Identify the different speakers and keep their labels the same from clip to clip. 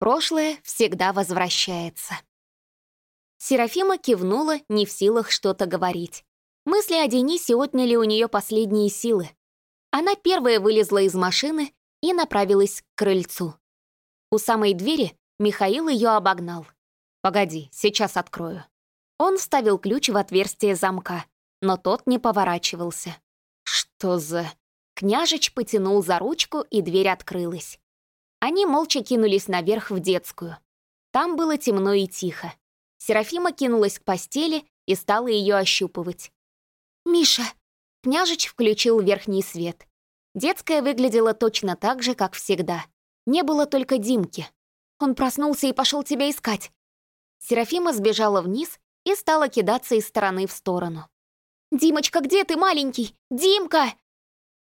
Speaker 1: Прошлое всегда возвращается. Серафима кивнула, не в силах что-то говорить. Мысли о Денисе отняли у нее последние силы. Она первая вылезла из машины и направилась к крыльцу. У самой двери Михаил ее обогнал. «Погоди, сейчас открою». Он вставил ключ в отверстие замка, но тот не поворачивался. «Что за...» Княжич потянул за ручку, и дверь открылась. Они молча кинулись наверх в детскую. Там было темно и тихо. Серафима кинулась к постели и стала ее ощупывать. «Миша!» Княжич включил верхний свет. Детская выглядела точно так же, как всегда. Не было только Димки. Он проснулся и пошел тебя искать. Серафима сбежала вниз и стала кидаться из стороны в сторону. «Димочка, где ты, маленький? Димка!»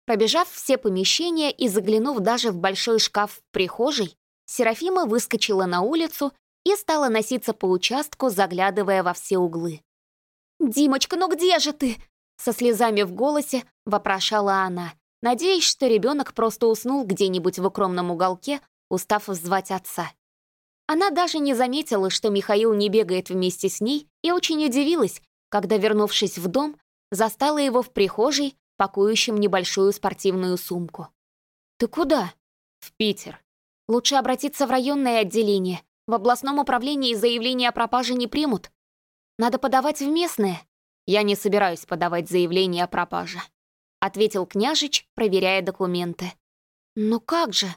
Speaker 1: Пробежав все помещения и заглянув даже в большой шкаф в прихожей, Серафима выскочила на улицу и стала носиться по участку, заглядывая во все углы. «Димочка, ну где же ты?» Со слезами в голосе вопрошала она, надеясь, что ребенок просто уснул где-нибудь в укромном уголке, устав звать отца. Она даже не заметила, что Михаил не бегает вместе с ней, и очень удивилась, когда, вернувшись в дом, застала его в прихожей пакующим небольшую спортивную сумку. «Ты куда?» «В Питер. Лучше обратиться в районное отделение. В областном управлении заявление о пропаже не примут. Надо подавать в местное». «Я не собираюсь подавать заявление о пропаже», — ответил княжич, проверяя документы. «Ну как же?»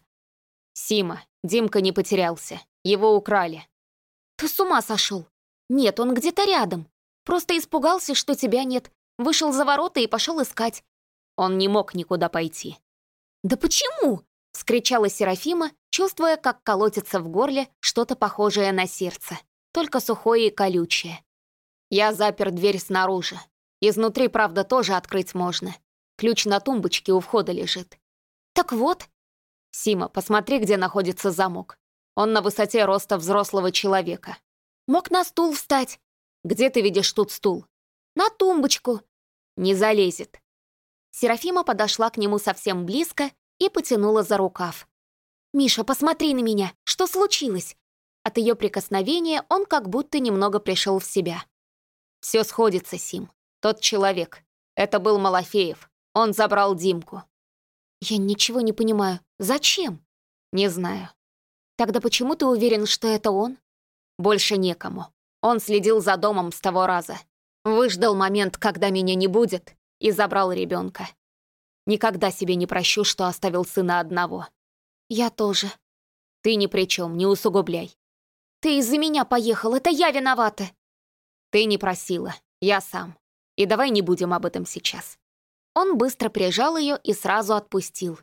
Speaker 1: «Сима, Димка не потерялся. Его украли». «Ты с ума сошел? Нет, он где-то рядом. Просто испугался, что тебя нет. Вышел за ворота и пошел искать. Он не мог никуда пойти. «Да почему?» — вскричала Серафима, чувствуя, как колотится в горле что-то похожее на сердце, только сухое и колючее. Я запер дверь снаружи. Изнутри, правда, тоже открыть можно. Ключ на тумбочке у входа лежит. «Так вот». «Сима, посмотри, где находится замок. Он на высоте роста взрослого человека. Мог на стул встать. Где ты видишь тут стул? На тумбочку. Не залезет. Серафима подошла к нему совсем близко и потянула за рукав. «Миша, посмотри на меня! Что случилось?» От ее прикосновения он как будто немного пришел в себя. «Все сходится, Сим. Тот человек. Это был Малафеев. Он забрал Димку». «Я ничего не понимаю. Зачем?» «Не знаю». «Тогда почему ты уверен, что это он?» «Больше некому. Он следил за домом с того раза. Выждал момент, когда меня не будет, и забрал ребенка. Никогда себе не прощу, что оставил сына одного. Я тоже. Ты ни при чем, не усугубляй. Ты из-за меня поехал, это я виновата. Ты не просила, я сам. И давай не будем об этом сейчас. Он быстро прижал ее и сразу отпустил.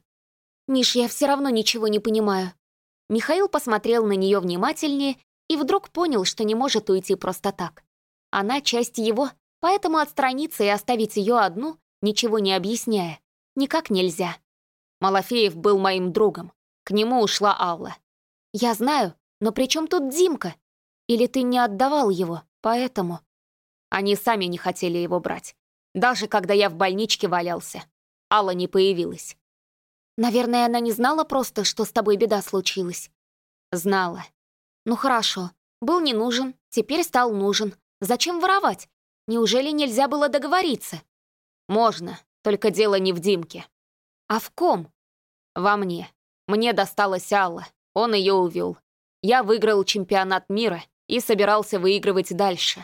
Speaker 1: «Миш, я все равно ничего не понимаю». Михаил посмотрел на нее внимательнее и вдруг понял, что не может уйти просто так. Она часть его, Поэтому отстраниться и оставить ее одну, ничего не объясняя, никак нельзя. Малафеев был моим другом. К нему ушла Алла. Я знаю, но при чем тут Димка? Или ты не отдавал его, поэтому... Они сами не хотели его брать. Даже когда я в больничке валялся. Алла не появилась. Наверное, она не знала просто, что с тобой беда случилась. Знала. Ну хорошо. Был не нужен, теперь стал нужен. Зачем воровать? Неужели нельзя было договориться? Можно, только дело не в Димке. А в ком? Во мне. Мне досталась Алла, он ее увел. Я выиграл чемпионат мира и собирался выигрывать дальше.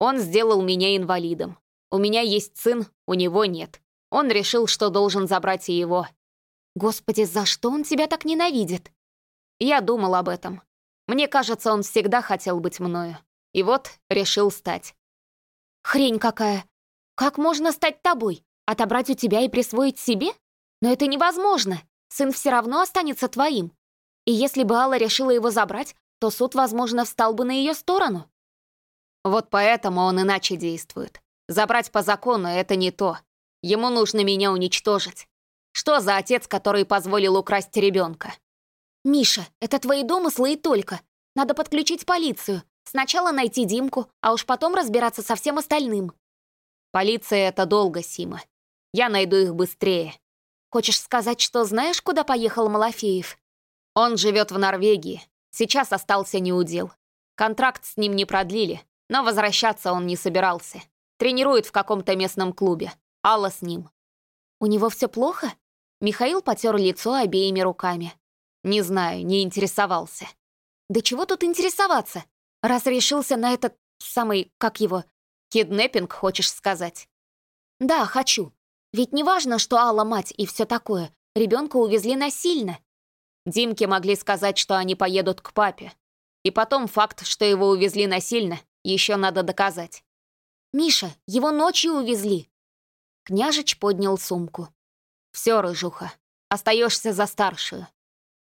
Speaker 1: Он сделал меня инвалидом. У меня есть сын, у него нет. Он решил, что должен забрать и его. Господи, за что он тебя так ненавидит? Я думал об этом. Мне кажется, он всегда хотел быть мною. И вот решил стать. Хрень какая! Как можно стать тобой? Отобрать у тебя и присвоить себе? Но это невозможно. Сын все равно останется твоим. И если бы Алла решила его забрать, то суд, возможно, встал бы на ее сторону. Вот поэтому он иначе действует. Забрать по закону — это не то. Ему нужно меня уничтожить. Что за отец, который позволил украсть ребенка? «Миша, это твои домыслы и только. Надо подключить полицию. Сначала найти Димку, а уж потом разбираться со всем остальным. Полиция — это долго, Сима. Я найду их быстрее. Хочешь сказать, что знаешь, куда поехал Малафеев? Он живет в Норвегии. Сейчас остался неудел. Контракт с ним не продлили, но возвращаться он не собирался. Тренирует в каком-то местном клубе. Алла с ним. У него все плохо? Михаил потер лицо обеими руками. Не знаю, не интересовался. Да чего тут интересоваться? Раз решился на этот самый, как его, киднеппинг, хочешь сказать? Да, хочу. Ведь не важно, что Алла мать и все такое. Ребенка увезли насильно. Димке могли сказать, что они поедут к папе. И потом факт, что его увезли насильно, еще надо доказать. «Миша, его ночью увезли!» Княжич поднял сумку. «Все, рыжуха, остаешься за старшую».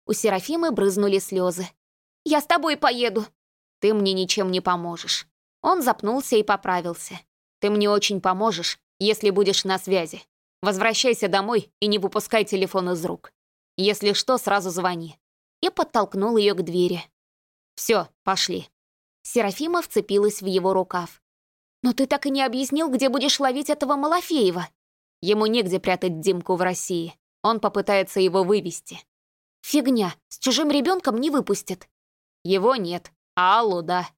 Speaker 1: У Серафимы брызнули слезы. «Я с тобой поеду!» «Ты мне ничем не поможешь». Он запнулся и поправился. «Ты мне очень поможешь, если будешь на связи. Возвращайся домой и не выпускай телефон из рук. Если что, сразу звони». И подтолкнул ее к двери. «Все, пошли». Серафима вцепилась в его рукав. «Но ты так и не объяснил, где будешь ловить этого Малафеева». Ему негде прятать Димку в России. Он попытается его вывести. «Фигня, с чужим ребенком не выпустят». «Его нет, Аллу — да».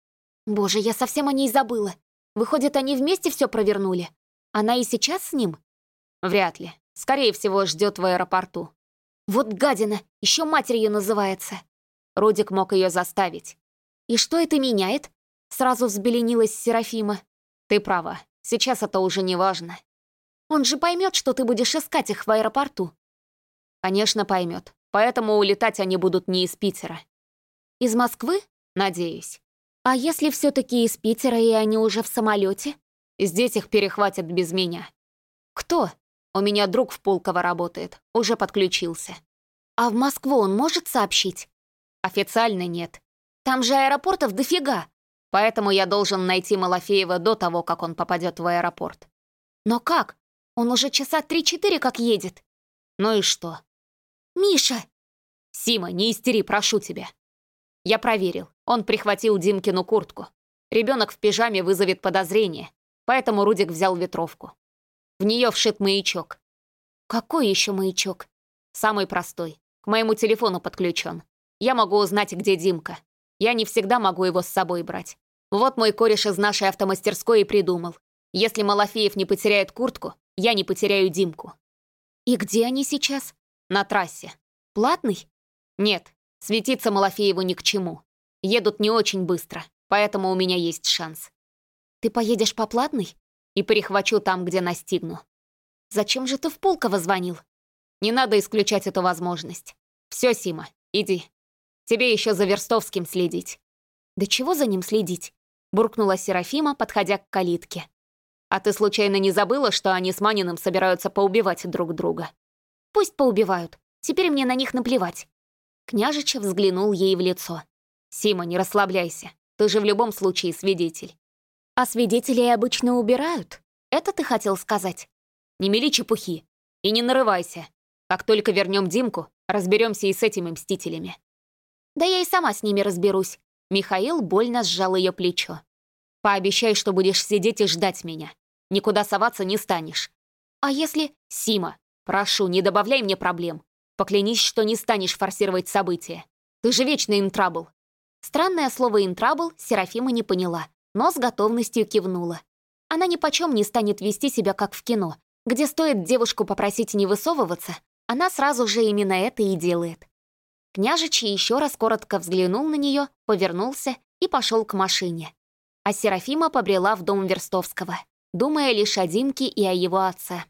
Speaker 1: «Боже, я совсем о ней забыла. Выходит, они вместе все провернули? Она и сейчас с ним?» «Вряд ли. Скорее всего, ждет в аэропорту». «Вот гадина, еще матерью называется». Рудик мог ее заставить. «И что это меняет?» Сразу взбеленилась Серафима. «Ты права. Сейчас это уже не важно. Он же поймет, что ты будешь искать их в аэропорту». «Конечно, поймет. Поэтому улетать они будут не из Питера». «Из Москвы?» «Надеюсь». «А если все-таки из Питера, и они уже в самолете? Здесь их перехватят без меня». «Кто?» «У меня друг в Пулково работает. Уже подключился». «А в Москву он может сообщить?» «Официально нет. Там же аэропортов дофига. Поэтому я должен найти Малафеева до того, как он попадет в аэропорт». «Но как? Он уже часа три-четыре как едет». «Ну и что?» «Миша!» «Сима, не истери, прошу тебя». Я проверил. Он прихватил Димкину куртку. Ребенок в пижаме вызовет подозрение, поэтому Рудик взял ветровку. В нее вшит маячок. Какой еще маячок? Самый простой. К моему телефону подключен. Я могу узнать, где Димка. Я не всегда могу его с собой брать. Вот мой кореш из нашей автомастерской и придумал. Если Малафеев не потеряет куртку, я не потеряю Димку. И где они сейчас? На трассе. Платный? Нет, светиться Малафееву ни к чему. Едут не очень быстро, поэтому у меня есть шанс. Ты поедешь по платной? И перехвачу там, где настигну. Зачем же ты в Пулково звонил? Не надо исключать эту возможность. Все, Сима, иди. Тебе еще за Верстовским следить. Да чего за ним следить? Буркнула Серафима, подходя к калитке. А ты случайно не забыла, что они с Маниным собираются поубивать друг друга? Пусть поубивают. Теперь мне на них наплевать. Княжич взглянул ей в лицо. «Сима, не расслабляйся. Ты же в любом случае свидетель». «А свидетелей обычно убирают? Это ты хотел сказать?» «Не мели чепухи. И не нарывайся. Как только вернем Димку, разберемся и с этими мстителями». «Да я и сама с ними разберусь». Михаил больно сжал ее плечо. «Пообещай, что будешь сидеть и ждать меня. Никуда соваться не станешь». «А если...» «Сима, прошу, не добавляй мне проблем. Поклянись, что не станешь форсировать события. Ты же вечный интрабл. Странное слово «интрабл» Серафима не поняла, но с готовностью кивнула. Она ни почем не станет вести себя как в кино, где стоит девушку попросить не высовываться, она сразу же именно это и делает. Княжич еще раз коротко взглянул на нее, повернулся и пошел к машине. А Серафима побрела в дом Верстовского, думая лишь о Димке и о его отце.